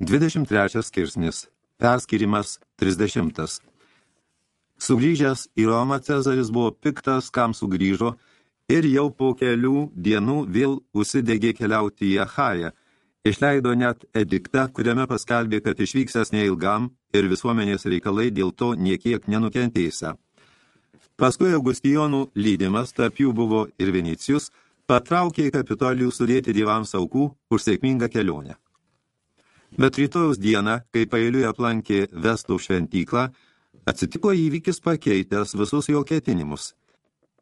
23 skirsnis. Perskirimas 30. Sugrįžęs į Romą Cezaris buvo piktas, kam sugrįžo, ir jau po kelių dienų vėl užsidegė keliauti į Achają. Išleido net ediktą, kuriame paskelbė, kad išvyksęs neilgam ir visuomenės reikalai dėl to niekiek nenukentėjusią. Paskui Augustijonų lydimas, tarp jų buvo ir Vinicijus, patraukė į Kapitolijų sudėti dievams aukų už sėkmingą kelionę. Bet rytojus dieną, kai pailiui aplankė Vestų šventyklą, atsitiko įvykis pakeitęs visus jo ketinimus.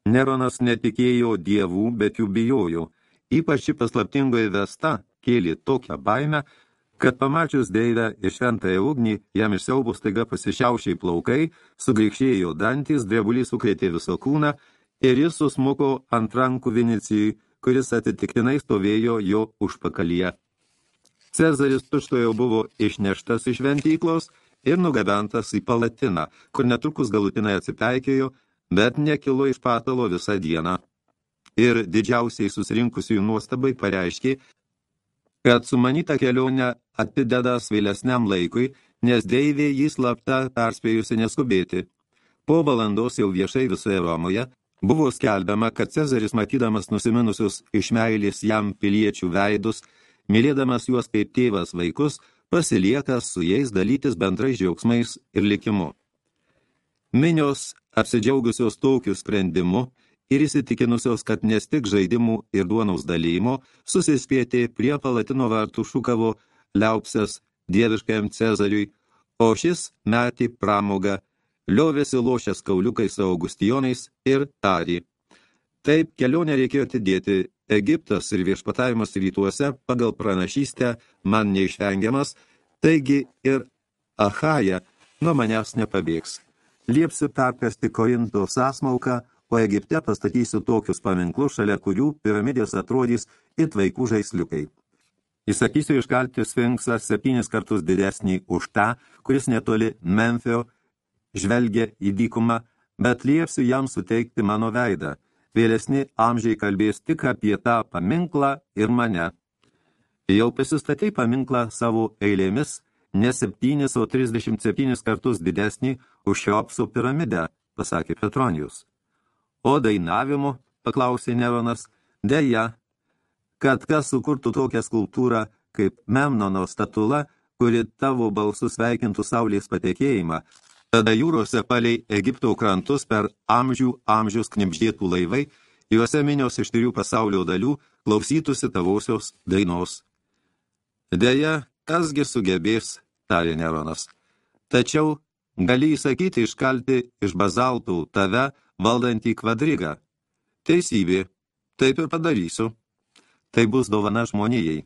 Neronas netikėjo dievų, bet jų bijojo. Ypač ši paslaptingoji Vesta kėlė tokią baimę, kad pamačius deivę ir šventąją ugnį, jam iš siaubų staiga pasišiaušiai plaukai, sugrįkšėjo dantys, drebulys sukrėtė viso kūną ir jis susmuko ant rankų Vinicijui, kuris atitiktinai stovėjo jo užpakalyje. Cezaris tučtojo buvo išneštas iš šventyklos ir nugabentas į palatiną, kur netrukus galutinai atsipeikėjo, bet nekilo iš patalo visą dieną. Ir didžiausiai susirinkusiųjų nuostabai pareiškė, kad sumanyta kelionė atidedas vėlesniam laikui, nes deivė jį slapta perspėjusi neskubėti. Po valandos jau viešai visoje Romoje buvo skelbiama, kad Cezaris matydamas nusiminusius iš meilės jam piliečių veidus, mylėdamas juos kaip tėvas vaikus, pasilieka su jais dalytis bendrais džiaugsmais ir likimu. Minios apsidžiaugusios tokiu sprendimu ir įsitikinusios, kad nestik žaidimų ir duonaus dalymo, susispėtė prie palatino vartų šūkavo liaupsės dieviškajam Cezariui, o šis metį pramogą, liovėsi lošęs kauliukais augustijonais ir tarį. Taip kelionę reikėjo atidėti Egiptas ir viešpatavimas rytuose pagal pranašystę man neišvengiamas, taigi ir Achaja nuo manęs nepabėgs. Liepsiu perkasti Korinto sąsmauką, o Egipte pastatysiu tokius paminklus, šalia kurių piramidės atrodys it vaikų žaisliukai. Įsakysiu iškalti Sfinksą septynis kartus didesnį už tą, kuris netoli Memfio žvelgia į dykumą, bet liepsiu jam suteikti mano veidą – vėlesni amžiai kalbės tik apie tą paminklą ir mane. Jau pasistatei paminklą savo eilėmis, ne septynis, o 37 kartus didesnį už Šiopso piramidę, pasakė Petronijus. O dainavimu, paklausė Neronas, dėja, kad kas sukurtų tokią skulptūrą kaip Memnono statula, kuri tavo balsus sveikintų saulės patekėjimą, Tada jūrose palei Egipto krantus per amžių amžius knipždėtų laivai, juose minios iš trijų pasaulio dalių klausytųsi tavausios dainos. Deja, kasgi sugebės, tarė Neronas. Tačiau gali įsakyti iškalti iš bazaltų tave valdantį kvadrigą. Teisybė, taip ir padarysiu. Tai bus dovana žmonijai.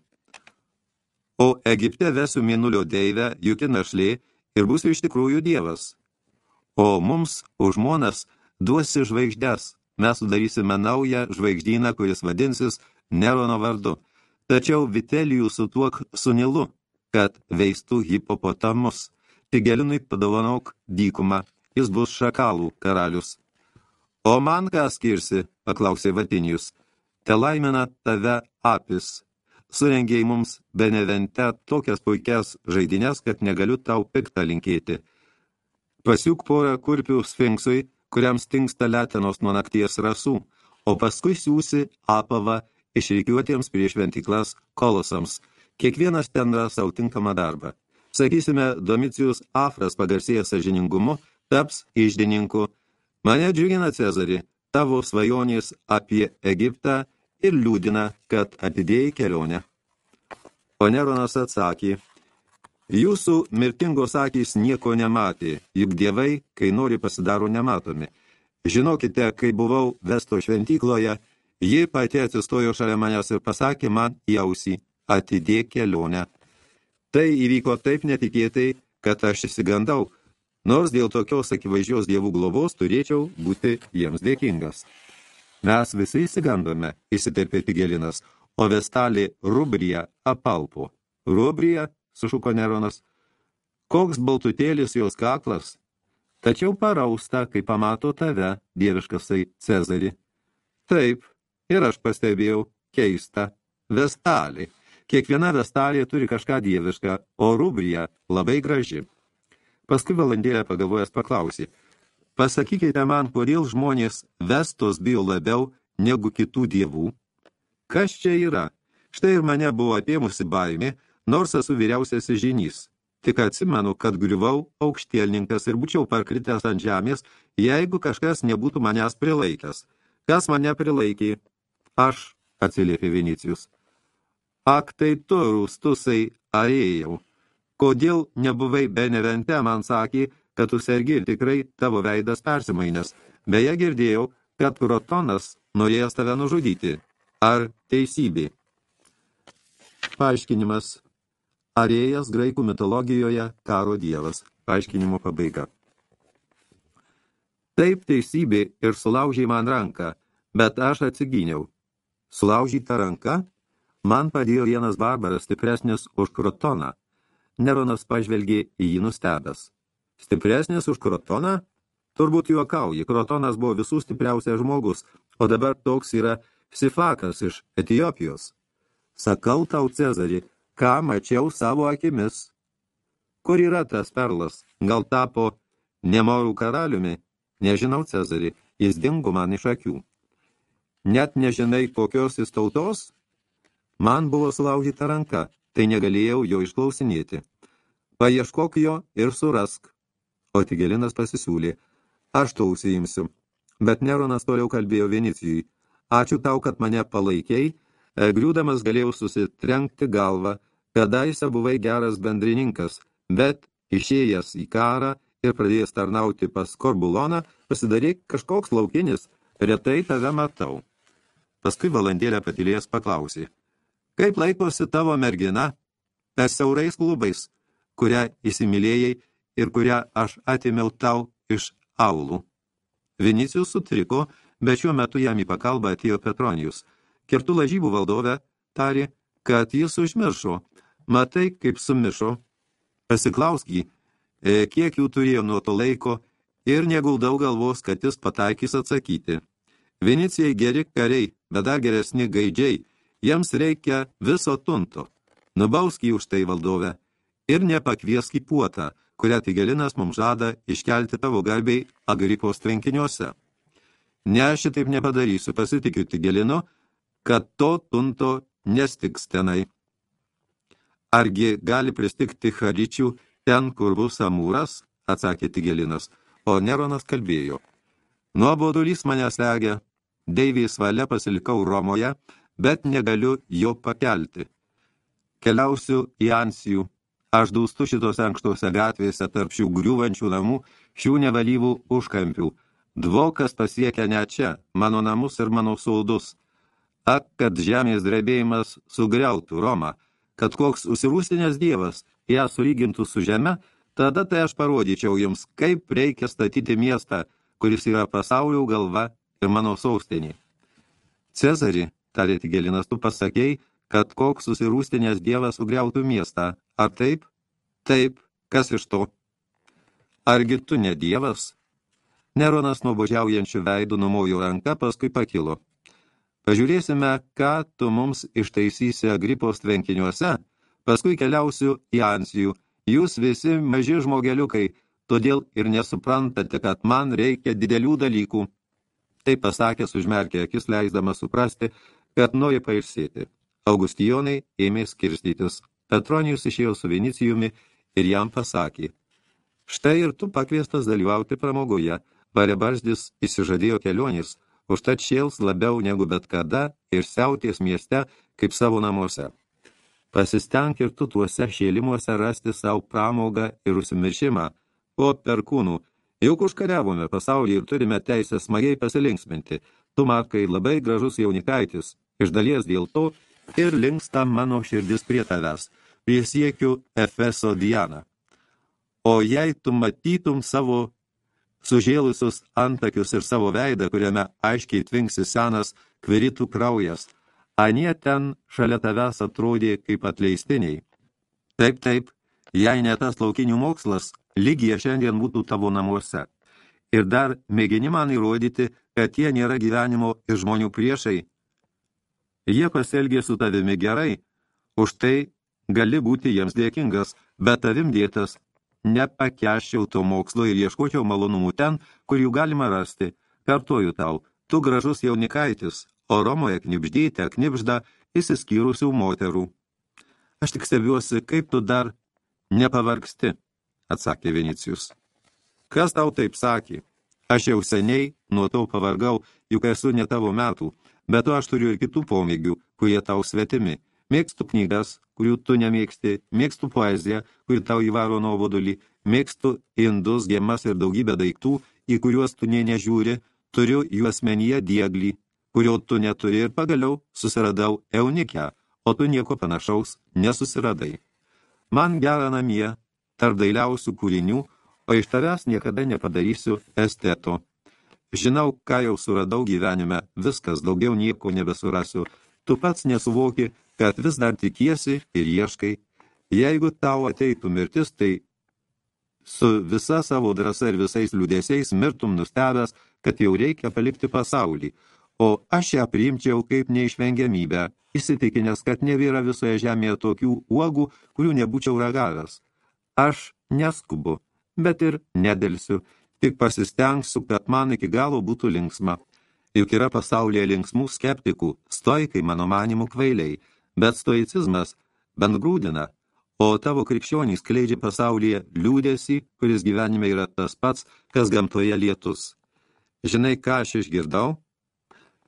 O Egipte vesiu mėnulio deivę, juk našlė, ir būsiu iš tikrųjų dievas. O mums, už žmonas, duosi žvaigždės. Mes sudarysime naują žvaigždyną, kuris vadinsis Nerono vardu. Tačiau Vitelijų sutuok su Nilu, kad veistų hipopotamus. Tigelinui padovanok dykumą, jis bus šakalų karalius. O man ką skirsi, paklausė Vatinijus. Te laimina tave apis, surengėjai mums Benevente tokias puikias žaidinės, kad negaliu tau piktą linkėti. Pasiūk porą kurpių sfinksui, kuriam stingsta letenos nuo nakties rasų, o paskui siūsi apavą išreikiuotiems prieš ventiklas kolosams. Kiekvienas ten ras savo tinkamą darbą. Sakysime, Domicijus Afras pagarsėjęs sažiningumu, taps išdininku. Mane džiugina Cezarį, tavo svajonės apie Egiptą ir liūdina, kad atidėjai kelionę. O Neronas atsakė, jūsų mirtingos akys nieko nematė, juk dievai, kai nori pasidaro nematomi. Žinokite, kai buvau Vesto šventykloje, ji pati atsistojo šalia manęs ir pasakė man į ausį, atidėk kelionę. Tai įvyko taip netikėtai, kad aš įsigandau, nors dėl tokios akivaizdžios dievų globos turėčiau būti jiems dėkingas. Mes visi įsigandome, įsiterpė Tigelinas, o Vestalė Rubrija apalpo. Rubrija, sušuko Neronas, koks baltutėlis jos kaklas, tačiau parausta, kai pamato tave, dieviškasai Cezarį. Taip, ir aš pastebėjau keistą Vestalį. Kiekviena vestalė turi kažką dievišką, o rubrija labai graži. Paskui valandėlę pagalvojęs paklausė, pasakykite man, kodėl žmonės vestos bijo labiau negu kitų dievų? Kas čia yra? Štai ir mane buvo apėmusi baimė, nors esu vyriausiasis žinys. Tik atsimenu, kad griuvau aukštielninkas ir būčiau parkritęs ant žemės, jeigu kažkas nebūtų manęs prilaikęs. Kas mane prilaikė? Aš, atsiliepė Vinicijus. Ak, tai tu, rūstusai, arėjau. Kodėl nebuvai Benevente, man sakė, kad tu sergi ir tikrai tavo veidas persimainęs. Beje, girdėjau, kad Krotonas norėjęs tave nužudyti. Ar teisybė? Paaiškinimas Arėjas graikų mitologijoje karo dievas. Paaiškinimo pabaiga. Taip teisybė ir sulaužiai man ranką, bet aš atsigyniau. Sulaužyta ranka? Man padėjo vienas barbaras stipresnis už krotoną. Neronas pažvelgė į jį nustebęs. Stipresnis už krotoną? Turbūt juokauji, krotonas buvo visų stipriausias žmogus, o dabar toks yra Sifakas iš Etijopijos. Sakau tau, Cezarį, ką mačiau savo akimis. Kur yra tas perlas? Gal tapo nemorų karaliumi? Nežinau, Cezarį, jis dingo man iš akių. Net nežinai, kokios jis tautos? Man buvo sulaužyta ranka, tai negalėjau jo išklausinėti. Paieškok jo ir surask. O Tigelinas pasisiūlė, aš to užsiimsiu. Bet Neronas toliau kalbėjo Venicijui. Ačiū tau, kad mane palaikiai, griūdamas galėjau susitrenkti galvą, Kadaise buvai geras bendrininkas, bet išėjęs į karą ir pradėjęs tarnauti pas Korbuloną, pasidaryk kažkoks laukinis, retai tave matau. Paskui valandėlę patilėjęs paklausė, kaip laikosi tavo mergina, per siaurais klubais, kurią įsimylėjai ir kurią aš atėmiau tau iš aulų. Vinicijus sutriko, bet šiuo metu jam į pakalbą atėjo Petronijus. Kertų lažybų valdovė tarė, kad jis užmiršo, Matai, kaip sumišo. Pasiklausk jį, e, kiek jų turėjo nuo to laiko ir neguldau galvos, kad jis pataikys atsakyti. Vinicijai geri kariai, bet dar geresni gaidžiai, jiems reikia viso tunto. Nubausk jį už tai valdovę ir nepakviesk į puotą, kurią Tigelinas mums žada iškelti tavo garbiai Agripos tvenkiniuose. Ne, aš šitaip nepadarysiu, pasitikiu Tigelino, kad to tunto nestiks tenai. Argi gali pristikti Haričių ten, kur bus Amūras, atsakė Tigelinas, o Neronas kalbėjo. Nuobodulys mane slegia, Deivės valia pasilikau Romoje, bet negaliu jo pakelti. Keliausiu į Ansijų, aš dūstu šitose ankštose gatvėse tarp šių griūvančių namų, šių nevalyvų užkampių. Dvokas pasiekia ne čia, mano namus ir mano saudus. Ak, kad žemės drebėjimas sugriautų Romą, kad koks užsirūstinės dievas ją sulygintų su žeme, tada tai aš parodyčiau jums, kaip reikia statyti miestą, kuris yra pasaulio galva ir mano saustinė. Cezari, tarė Tigelinas, tu pasakėjai, kad koks susirūstinės dievas sugriautų miestą. Ar taip? Taip. Kas iš to? Argi tu ne dievas? Neronas nuobožiaujančių veidų numojo ranką, paskui pakilo. Pažiūrėsime, ką tu mums ištaisysi Agripos tvenkiniuose, paskui keliausiu į Ansijų. Jūs visi maži žmogeliukai, todėl ir nesuprantate, kad man reikia didelių dalykų. Tai pasakęs užmerkė akis, leisdamas suprasti, kad nori pailsėti. Augustijonai ėmė skirstytis. Petronijus išėjo su Vinicijumi ir jam pasakė. Štai ir tu pakviestas dalyvauti pramogoje. Varebarzdis įsižadėjo kelionės, užtat šėls labiau negu bet kada ir siauties mieste kaip savo namuose. Pasistenk ir tu tuose šėlimuose rasti savo pramogą ir užsimiršimą, o perkūnų, juk užkariavome pasaulį ir turime teisę smagiai pasilinksminti. Tu, Markai, labai gražus jaunikaitis, iš dalies dėl to ir linksta mano širdis prie tavęs, prisiekiu Efeso Dianą. O jei tu matytum savo sužėlusius antakius ir savo veidą, kuriame aiškiai tvinksi senas kviritų kraujas. Anie ten šalia tavęs atrodė kaip atleistiniai. Taip, taip, jei ne tas laukinių mokslas, lygija šiandien būtų tavo namuose. Ir dar mėgini man įrodyti, kad jie nėra gyvenimo ir žmonių priešai. Jie pasielgė su tavimi gerai, Už tai gali būti jiems dėkingas, bet tavim dėtas nepakeščiau to mokslo ir ieškočiau malonumų ten, kur jų galima rasti. Kartuoju tau, tu gražus jaunikaitis, o Romoje knipždėte knipžda įsiskyrusių moterų. Aš tik stebiuosi, kaip tu dar nepavargsti, atsakė Vinicijus. Kas tau taip sakė? Aš jau seniai nuo to pavargau, juk esu ne tavo metų, bet aš turiu ir kitų pomėgių, kurie tau svetimi. Mėgstu knygas, kurių tu nemėgsti, mėgstu poeziją, kuri tau įvaro nuobodulį, mėgstu indus, gemas ir daugybę daiktų, į kuriuos tu nė nežiūri, turiu juosmenyje dieglį, kurio tu neturi ir pagaliau susiradau eunikę, o tu nieko panašaus nesusiradai. Man gera namie, tarp dailiausių kūrinių, o iš tavęs niekada nepadarysiu esteto. Žinau, ką jau suradau gyvenime, viskas, daugiau nieko nebesurasiu. Tu pats nesuvoki, kad vis dar tikiesi ir ieškai. Jeigu tau ateitų mirtis, tai su visa savo drąsa ir visais liūdėsiais mirtum nustebęs, kad jau reikia palikti pasaulį, o aš ją priimčiau kaip neišvengiamybę, įsitikinęs, kad nevyra visoje žemėje tokių uogų, kurių nebūčiau ragavęs. Aš neskubu, bet ir nedelsiu, tik pasistengsiu, kad man iki galo būtų linksma. Juk yra pasaulyje linksmų skeptikų, stoikai mano manimų kvailiai, bet stoicizmas bent grūdina, o tavo krikščionys kleidžia pasaulyje liūdėsi, kuris gyvenime yra tas pats, kas gamtoje lietus. Žinai, ką aš išgirdau?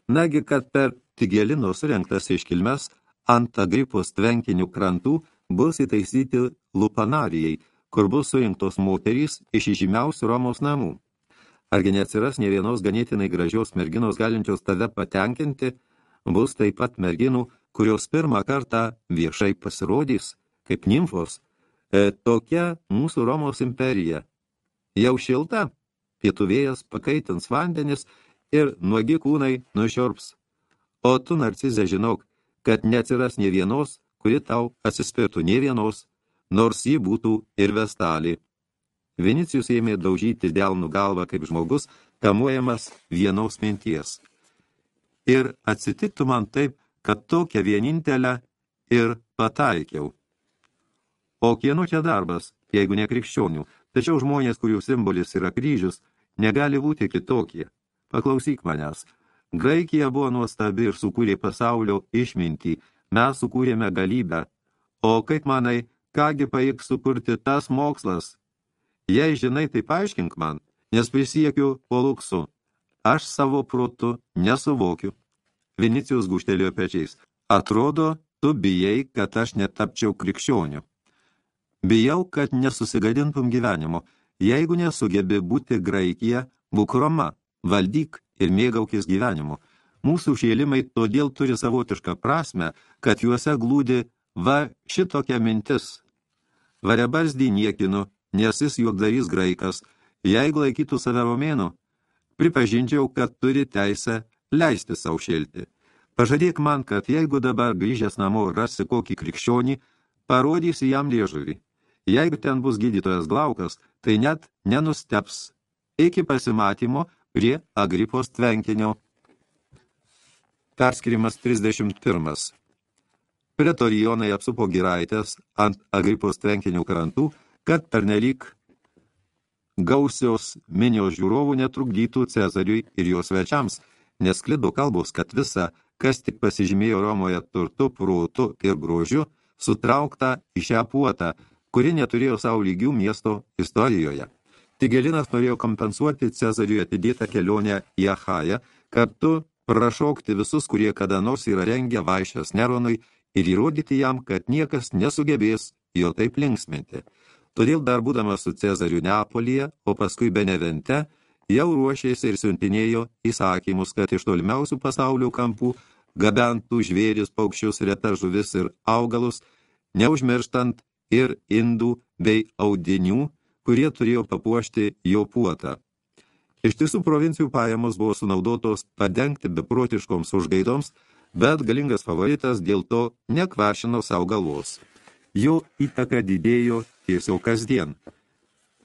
Nagi, kad per Tigelino surinktas iškilmes ant Agripos tvenkinių krantų bus įtaisyti lupanarijai, kur bus surinktos moterys iš įžymiausių Romos namų. Argi neatsiras ne vienos ganėtinai gražios merginos galinčios tave patenkinti, bus taip pat merginų, kurios pirmą kartą viešai pasirodys, kaip nimfos, e, tokia mūsų Romos imperija. Jau šilta, pietų vėjas pakaitins vandenis ir nuogi kūnai nušiorps. O tu, narcizė, žinok, kad neatsiras ne vienos, kuri tau atsispirtų ne vienos, nors ji būtų ir vestalį. Vinicijus ėmė daužyti delnų galvą kaip žmogus, kamuojamas vienos minties. Ir atsitiktų man taip, kad tokią vienintelę ir pataikiau. O kieno čia darbas, jeigu ne krikščionių, tačiau žmonės, kurių simbolis yra kryžius, negali būti kitokie. Paklausyk manęs. Graikija buvo nuostabi ir sukūrė pasaulio išmintį, mes sukūrėme galybę. O kaip manai, kągi paėgs sukurti tas mokslas? Jei žinai, tai paaiškink man, nes prisiekiu poluksu. Aš savo protu nesuvokiu. Vinicijus guštelėjo pečiais. Atrodo, tu bijai, kad aš netapčiau krikščioniu. Bijau, kad nesusigadintum gyvenimo. Jeigu nesugebi būti Graikija, būk Roma, valdyk ir mėgaukis gyvenimu. Mūsų šėlimai todėl turi savotišką prasme, kad juose glūdi va šitokia mintis. Varebarzdį niekinu, nes jis juokdarys graikas. Jeigu laikytų save romėnu, pripažinčiau, kad turi teisę leisti savo šilti. Pažadėk man, kad jeigu dabar grįžęs namo rasi kokį krikščionį, parodysi jam liežuvį. Jeigu ten bus gydytojas Glaukas, tai net nenusteps. Iki pasimatymo prie Agripos tvenkinio. Perskirimas 31. Pretorijonai apsupo giraitės ant Agripos tvenkinių krantų, kad pernelyg gausios minios žiūrovų netrukdytų Cezariui ir jo svečiams – nes klido kalbos, kad visa, kas tik pasižymėjo Romoje turtu, prūtu ir grožiu, sutraukta į šią puotą, kuri neturėjo savo lygių miesto istorijoje. Tigelinas norėjo kompensuoti Cezariui atidėtą kelionę į Achają, kartu prašokti visus, kurie kada nors yra rengę vaišęs Neronui ir įrodyti jam, kad niekas nesugebės jo taip linksminti. Todėl dar būdamas su Cezariu Neapolyje, o paskui Benevente, jau ruošėsi ir siuntinėjo įsakymus, kad iš tolimiausių pasaulio kampų gabentų žvėris, paukščius, retas žuvis ir augalus, neužmirštant ir indų bei audinių, kurie turėjo papuošti jo puotą. Iš tiesų provincijų pajamos buvo sunaudotos padengti beprotiškoms užgaidoms, bet galingas favoritas dėl to nekvašino savo galvos. Jo įtaka didėjo tiesiog kasdien –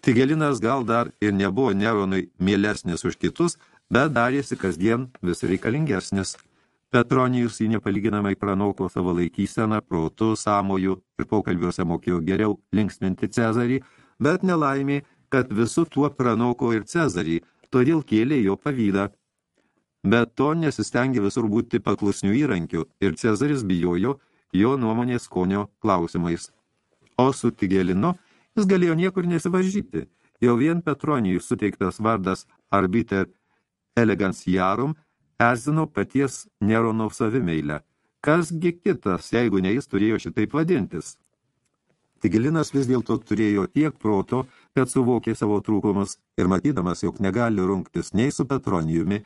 Tigelinas gal dar ir nebuvo Neronui mielesnis už kitus, bet darėsi kasdien vis reikalingesnis. Petronijus į nepalyginamai pranoko savo laikyseną, protu, samoju ir pokalbiuose mokėjo geriau linksminti Cezarį, bet nelaimė, kad visų tuo pranoko ir Cezarį, todėl kėlė jo pavydą. Bet to nesistengė visur būti paklusnių įrankių ir Cezaris bijojo jo nuomonės skonio klausimais. O su Tigelinu jis galėjo niekur nesivaržyti. Jau vien Petronijui suteiktas vardas arbiter eleganciarum erzino paties Nerono savimeilę. Kasgi kitas, jeigu ne jis turėjo šitaip vadintis? Tigilinas vis dėlto turėjo tiek proto, kad suvokė savo trūkumus ir matydamas, jog negali rungtis nei su Petronijumi,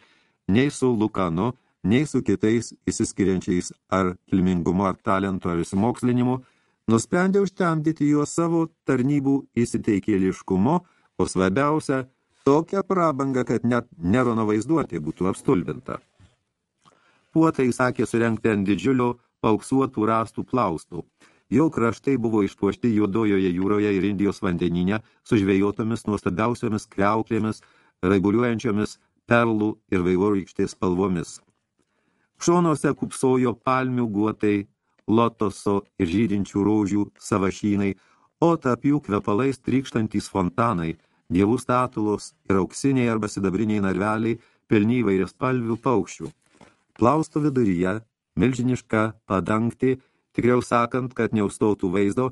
nei su Lukanu, nei su kitais įsiskiriančiais ar kilmingumu ar talentu ar įsimokslinimu, nusprendė užtemdyti juos savo tarnybų įsiteikėliškumo, o svarbiausia, tokią prabangą, kad net Nerono vaizduotė būtų apstulbinta. Puotai sakė surengti ant didžiulio pauksuotų rastų plaustų. Jo kraštai buvo išpuošti juodojoje jūroje ir Indijos vandeninė su žvėjotomis nuostabiausiomis kriauklėmis, reguliuojančiomis perlų ir vaivorykštės spalvomis. Šonuose kupsojo palmių guotai, lotoso ir žydinčių rožių savašynai, o tarp jų kvepalais trykštantys fontanai, dievų statulos ir auksiniai arba sidabriniai narveliai pilni įvairias palvių paukščių. Plausto viduryje milžiniška padangti tikriau sakant, kad neustotų vaizdo,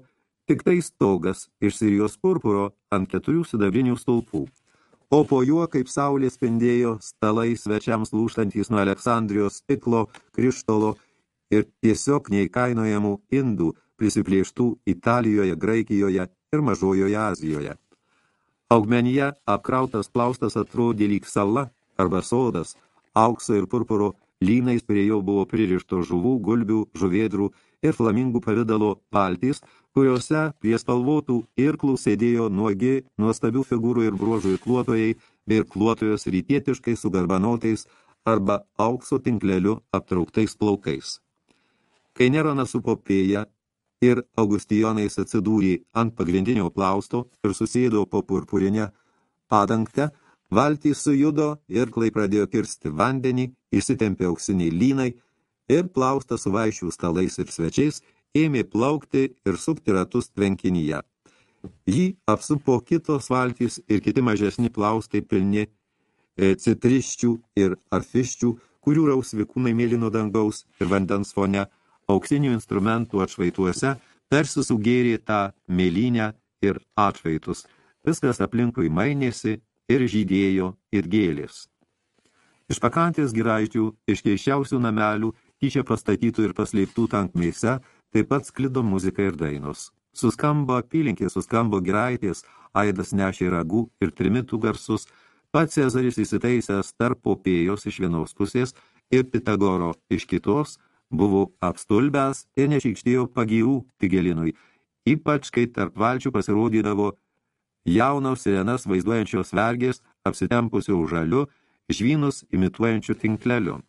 tik tai stogas iš Sirijos purpuro ant keturių sidabrinių stulpų. O po juo, kaip saulė spindėjo, stalai svečiams lūštantys nuo Aleksandrijos stiklo, krištolo ir tiesiog neįkainojamų indų prisiplėštų Italijoje, Graikijoje ir Mažojoje Azijoje. Augmenyje apkrautas plaustas atrodė lyg sala arba sodas, aukso ir purpuro lynais prie jo buvo pririšto žuvų, gulbių, žuvėdrų ir flamingų pavidalo paltys, kuriuose prie spalvotų irklų sėdėjo nuogi nuostabių figūrų ir bruožų irkluotojai bei irkluotojos rytietiškai su garbanotais arba aukso tinkleliu aptrauktais plaukais. Kai Neronas supopėja ir Augustijonais atsidūrė ant pagrindinio plausto ir susėdo po purpurinę padangtę, valtys sujudo, irklai pradėjo kirsti vandenį, įsitempė auksiniai lynai, ir plaustas su vaišių stalais ir svečiais ėmė plaukti ir sukti ratus tvenkinyje. Jį apsupo kitos valtys ir kiti mažesni plaustai pilni e, citriščių ir arfiščių, kurių rausvikūnai mėlyno dangaus ir vandens fone, auksinių instrumentų atšvaituose, tarsi sugėrė tą mėlynę ir atšvaitus. Viskas aplinkui mainėsi ir žydėjo ir gėlės. Iš pakantės giraičių, iš keiščiausių namelių tyčia pastatytų ir paslėptų tankmėse, taip pat sklido muzika ir dainos. Suskambo apylinkė, suskambo giraitės, aidas nešė ragų ir trimitų garsus, pats Cezaris įsitaisęs tarp popėjos iš vienos pusės ir Pitagoro iš kitos, buvo apstulbęs ir nešykštėjo pagyrų Tigelinui, ypač kai tarp valčių pasirodydavo jaunos sirenas vaizduojančios vergės, apsitempusio žaliu, žvynus imituojančių tinkleliu.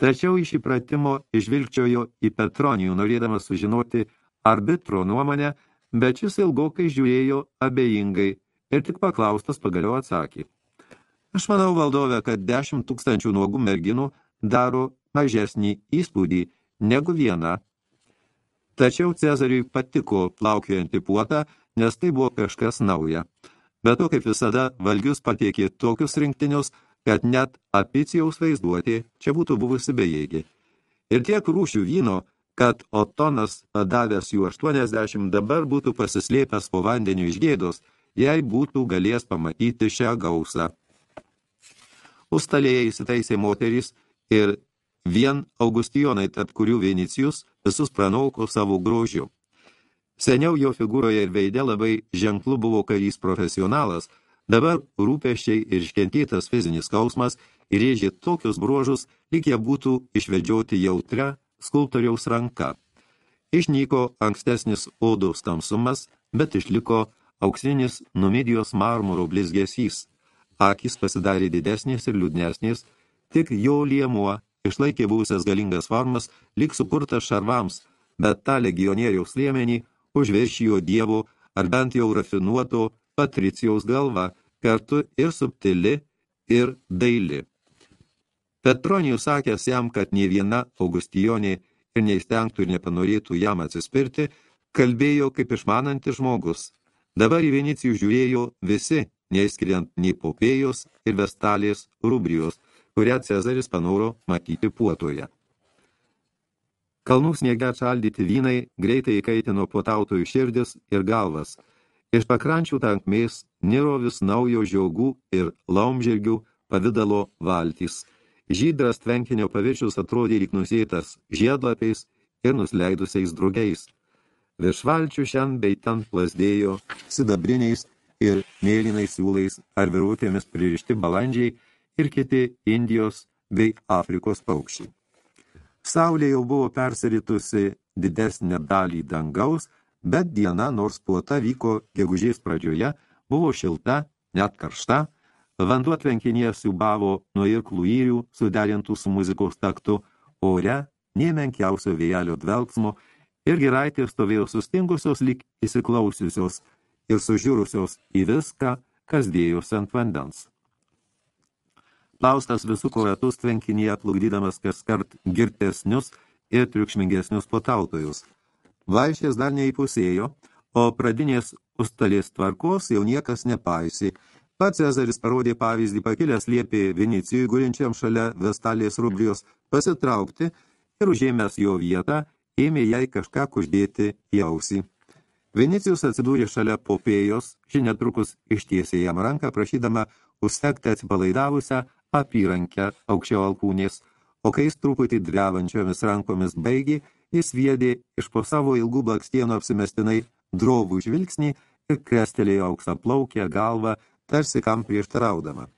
Tačiau iš įpratimo išvilgčiojo į Petronijų, norėdamas sužinoti arbitro nuomonę, bet šis ilgokai žiūrėjo abejingai ir tik paklaustas pagaliau atsakė. Aš manau, valdovė, kad dešimt tūkstančių nuogų merginų daro mažesnį įspūdį negu viena. Tačiau Cezariui patiko plaukiojantį puotą, nes tai buvo kažkas nauja. Bet to, kaip visada, valgius patiekė tokius rinktinius, kad net apicijaus vaizduotė čia būtų buvusi bejėgi. Ir tiek rūšių vyno, kad Otonas, padavęs jų 80, dabar būtų pasislėpęs po vandeniu iš gėdos, jei būtų galės pamatyti šią gausą. Ustalėje įsitaisė moterys ir vien Augustijonai, tarp kurių Vinicijus visus pranauko savo grožiu. Seniau jo figūroje ir veide labai ženklu buvo karys profesionalas – Dabar rūpeščiai ir iškentėtas fizinis skausmas įrėžė tokius bruožus, lyg jie būtų išvedžioti jautrę skulptoriaus ranka. Išnyko ankstesnis odos tamsumas, bet išliko auksinis numidijos marmuro blizgesys. Akis pasidarė didesnės ir liūdnesnės, tik jo liemuo išlaikė buvusias galingas formas, lyg sukurtas šarvams, bet tą legionieriaus liemenį užviršijo dievo ar bent jau rafinuoto Patricijaus galva, kartu ir subtili, ir daili. Petronijus sakęs jam, kad nei viena Augustijonė ir neįstengtų ir nepanorėtų jam atsispirti, kalbėjo kaip išmanantis žmogus. Dabar į Venicijų žiūrėjo visi, neįskiriant nei Popėjos ir Vestalės Rubrijos, kurią Cezaris panoro matyti puotoje. Kalnų sniege atšaldyti vynai greitai įkaitino puotautojų širdis ir galvas. Iš pakrančių tankmės niro vis naujo žiaugų ir laumžirgių pavidalo valtys. Žydras tvenkinio paviršius atrodė lyg nusėtas žiedlapiais ir nusileidusiais drugiais. Virš valčių šiandien bei ten plasdėjo sidabriniais ir mėlynais siūlais ar virutėmis pririšti balandžiai ir kiti Indijos bei Afrikos paukščiai. Saulė jau buvo persiritusi didesnę dalį dangaus, bet diena, nors puota vyko gegužės pradžioje, buvo šilta, net karšta, vanduo tvenkinėje siubavo nuo irklų įrių, suderintų su muzikos taktu, ore, nemenkiausio vėjelio dvelgsmo, ir giraitės stovėjo sustingusios lyg įsiklausiusios ir sužiūrusios į viską, kas dėjosi ant vandens. Plaustas visų koratus tvenkinyje plukdydamas kaskart girtesnius ir triukšmingesnius potautojus. Vaišės dar neįpusėjo, o pradinės ustalės tvarkos jau niekas nepaisė. Pats Cezaris parodė pavyzdį pakilęs liepė Vinicijui gulinčiam šalia Vestalės rubrijos pasitraukti ir užėmęs jo vietą, ėmė jai kažką kuždėti į ausį. Vinicijus atsidūrė šalia popėjos, ši netrukus ištiesė jam ranką, prašydama užsekti atsipalaidavusią apyrankę aukščiau alkūnės, o kai jis truputį drevančiomis rankomis baigė, jis viedė iš po savo ilgų blakstienų apsimestinai drovų žvilgsnį ir krestelėjo auksą plaukę galvą, tarsi kam prieštaraudama.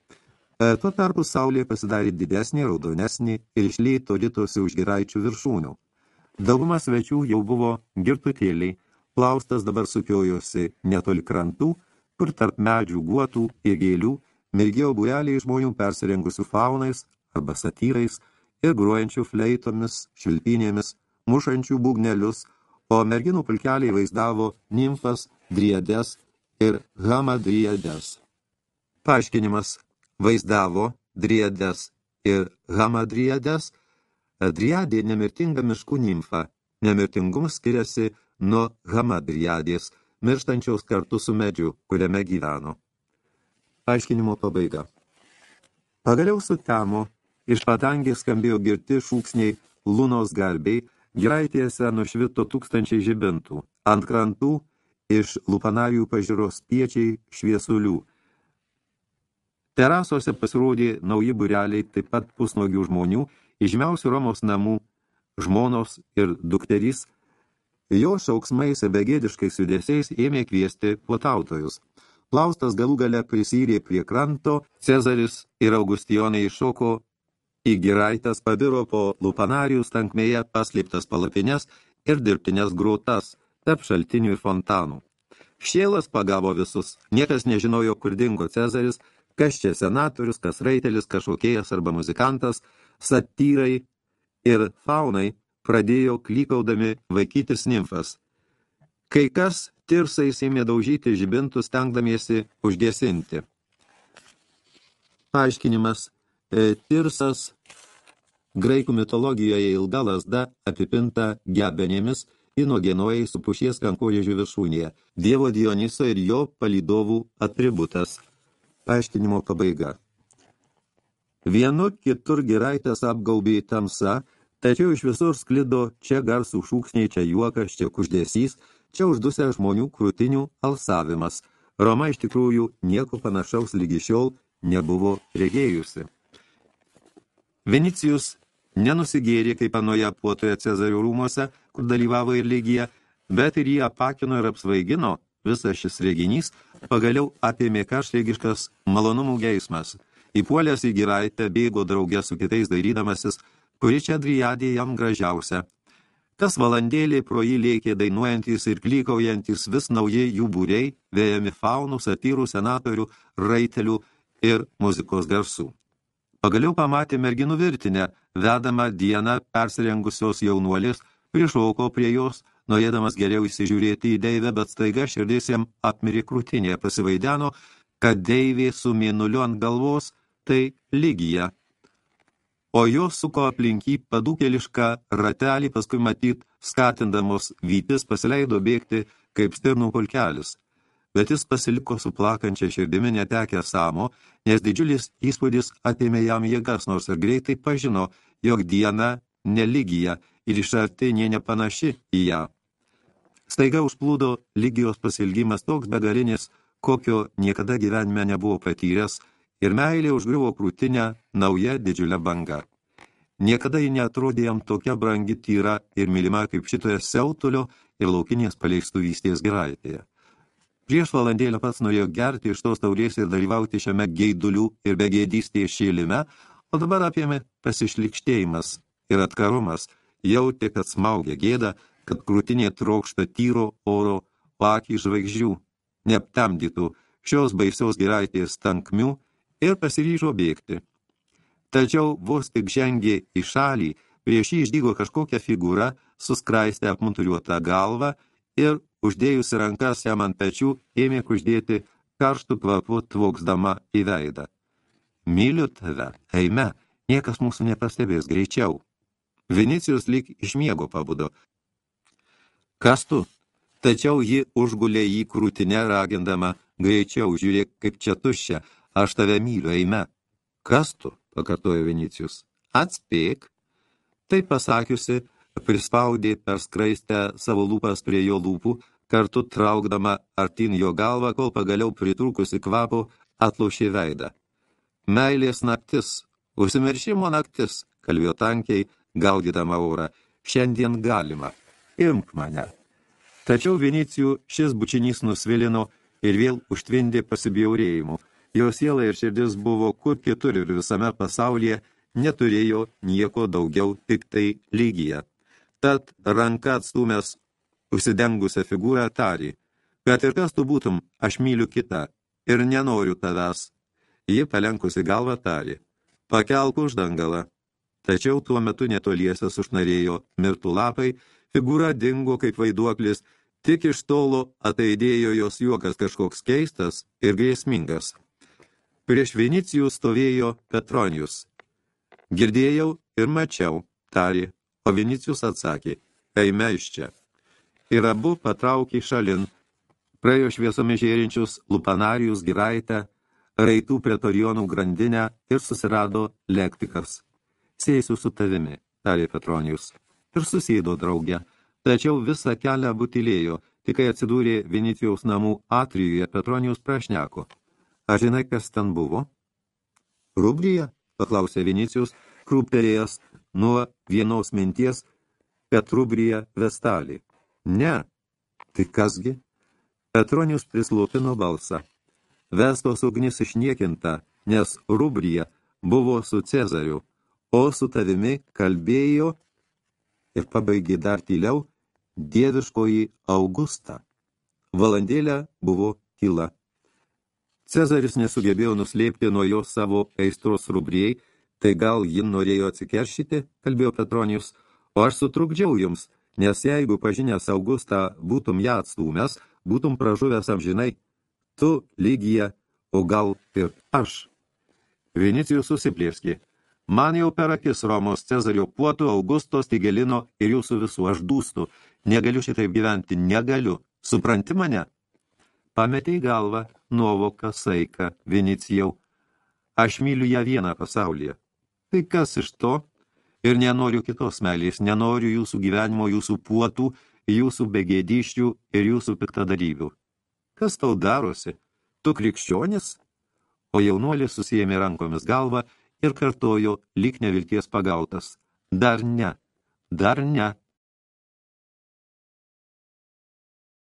E, tuo tarpu saulė pasidarė didesnė, raudonesnė ir išlyto rytosi už giraičių viršūnių. Dauguma svečių jau buvo girtutėliai, plaustas dabar sukiojosi netoli krantų, kur tarp medžių guotų ir gėlių mirgėjo būreliai žmonių persirengusių faunais arba satyrais ir gruojančių fleitomis, švilpinėmis, mušančių būgnelius, o merginų pulkeliai vaizdavo nimfas, driedes ir hamadriedes. Paaiškinimas vaizdavo driedes ir hamadriedes, driadė nemirtinga miškų nimfa, nemirtingumas skiriasi nuo hamadriadės, mirštančiaus kartu su medžiu, kuriame gyveno. Aiškinimo pabaiga. Pagaliau sutemo, iš padangės skambėjo girti šūksniai Lunos garbiai, giraitėse nušvito tūkstančiai žibintų, ant krantų iš lupanarių pažiūros piečiai šviesulių. Terasose pasirodė nauji bureliai, taip pat pusnogių žmonių, išmiausių Romos namų, žmonos ir dukterys, jo šauksmais ir begėdiškais judesiais ėmė kviesti plotautojus. Plaustas galų gale prisyrė prie kranto, Cezaris ir Augustijonai iššoko į giraitas pabiro po lupanarijų tankmėje paslėptas palapines ir dirbtinės grotas tarp šaltinių ir fontanų. Šėlas pagavo visus, niekas nežinojo, kur dingo Cezaris, kas čia senatorius, kas raitelis, kažkokėjas arba muzikantas, satyrai ir faunai pradėjo klykaudami vaikytis nimfas. Kai kas tirsais ėmė daužyti žibintus, stengdamiesi užgesinti. Paaiškinimas. E, tirsas graikų mitologijoje ilga lasda apipinta gebenėmis įnogenojai su pušies kankorėžių viršūnėje, dievo Dioniso ir jo palydovų atributas. Paaiškinimo pabaiga. Vienu kitur giraitės apgaubė tamsa, tačiau iš visur sklido čia garsų šūksniai, čia juokas, čia kuždėsys – Čia uždusę žmonių krūtinių alsavimas. Roma iš tikrųjų nieko panašaus lygi šiol nebuvo regėjusi. Venicijus nenusigėrė kaip anoje puotoje Cezario rūmose, kur dalyvavo ir lygija, bet ir jį apakino ir apsvaigino visas šis reginys, pagaliau apėmė karštėgiškas malonumų geismas. Įpuolęs į giraitę bėgo draugę su kitais dairydamasis, kuri čia driadė jam gražiausia – Kas valandėlį pro jį lėkė dainuojantis ir klykaujantis vis nauji jų būriai, vėjami faunų, satyrų, senatorių, raitelių ir muzikos garsų. Pagaliau pamatė merginų virtinę, vedamą dieną persirengusios jaunuolės, prišauko prie jos, norėdamas geriau įsižiūrėti į deivę, bet staiga širdis jam apmirė krūtinėje, pasivaideno, kad deivė su mėnuliu ant galvos tai lygija. o jos suko aplinkį padūkelišką ratelį, paskui matyt, skatindamos vytis pasileido bėgti kaip stirnų pulkelis. Bet jis pasiliko su plakančia širdimi netekę samo, nes didžiulis įspūdis atėmė jam jėgas, nors ir greitai pažino, jog diena neligija ir iš arti nie nepanaši į ją. Staiga užplūdo lygijos pasilgimas toks begalinis, kokio niekada gyvenime nebuvo patyręs, ir meilė užgriuvo krūtinę nauja didžiulė banga. Niekada ji neatrodė jam tokia brangi tyra ir mylima kaip šitoje siautulio ir laukinės paleistuvystės giraitėje. Prieš valandėlę pats norėjo gerti iš tos taurės ir dalyvauti šiame geidulių ir begėdystės šėlime, o dabar apėmė pasišlikštėjimas ir atkarumas, jautė, kad smaugia gėda, kad krūtinė trokšta tyro oro, o akį žvaigždžių, neaptamdytų šios baisiaus giraitės tankmių ir pasiryžo bėgti. Tačiau vos tik žengė į šalį, prieš jį išdygo kažkokią figūrą, suskraistę apmunturiuotą galvą ir, uždėjusi rankas jam ant pečių, ėmė kuždėti karštų kvapu tvoksdama į veidą. Myliu tave, eime, niekas mūsų nepastebės greičiau. Vinicijus lyg iš miego pabudo. Kas tu? Tačiau ji užgulė jį krūtinę ragindama, greičiau, žiūrėk, kaip čia tuščia, aš tave myliu, eime. Kas tu? pakartojo Vinicijus. Atspėk. Tai pasakiusi, prispaudė per skraistę savo lūpas prie jo lūpų, kartu traukdama artin jo galvą, kol pagaliau pritrukusi kvapo atlaušė veidą. Meilės naktis, užsimiršimo naktis, kalbėjo tankiai, gaudydama orą. Šiandien galima. Imk mane. Tačiau Vinicijų šis bučinys nusvilino ir vėl užtvindė pasibjaurėjimu. Jo siela ir širdis buvo kur kitur ir visame pasaulyje neturėjo nieko daugiau tik tai lygyje. Tad ranka atstumęs užsidengusią figūrą tarį, kad ir kas tu būtum, aš myliu kitą ir nenoriu tavęs. Ji palenkusi galvą tarį, pakelk uždangalą, Tačiau tuo metu netoliesas užnarėjo mirtų lapai, figūra dingo kaip vaiduoklis, tik iš tolo ataidėjo jos juokas kažkoks keistas ir grėsmingas. Prieš Vinicijų stovėjo Petronijus. Girdėjau ir mačiau, tarė, o Vinicijus atsakė, eime iš čia. Ir abu patraukė šalin, praėjo šviesomis žėrinčius lupanarijus giraitę, raitų pretorionų grandinę ir susirado lektikas sėsiu su tavimi, tarė Petronijus. Ir susėdo draugę. Tačiau visą kelią butilėjo, tik kai atsidūrė Vinicijaus namų atrijuje, Petronijus prašneko. Ar žinai, kas ten buvo? Rubrija, paklausė Vinicijus, krūptelėjęs nuo vienos minties, kad Rubrija vestalį. Ne. Tai kasgi? Petronijus prislopino balsą. Vestos ugnis išniekinta, nes Rubrija buvo su Cezariu, o su tavimi kalbėjo ir pabaigė dar tyliau dieviškoji Augusta. Valandėlę buvo tyla. Cezaris nesugebėjo nuslėpti nuo jos savo aistros rubriai, tai gal ji norėjo atsikeršyti, kalbėjo Petronijus, o aš sutrukdžiau jums, nes jeigu pažinęs Augustą būtum ją atstūmęs, būtum pražuvęs amžinai, tu lygija, o gal ir aš. Vinicijus susiplėskė. Man jau per akis Romos Cezario puotų, Augustos, Tigelino ir jūsų visų, aš dūstu. Negaliu šitaip gyventi, negaliu. Supranti mane? Pametei galvą, nuovoką, saiką, Vinicijau. Aš myliu ją vieną pasaulyje. Tai kas iš to? Ir nenoriu kitos meilės, nenoriu jūsų gyvenimo, jūsų puotų, jūsų begėdyščių ir jūsų piktadarybių. Kas tau darosi? Tu krikščionis? O jaunuolis susijėmė rankomis galvą ir kartojo lyg nevilties pagautas. Dar ne, dar ne.